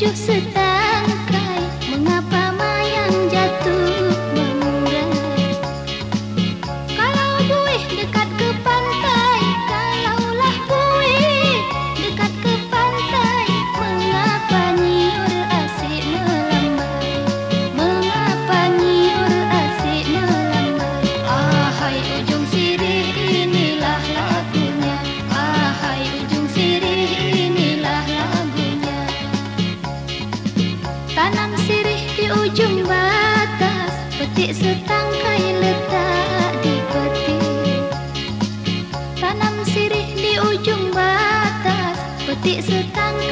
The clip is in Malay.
Just sit Petik setangkai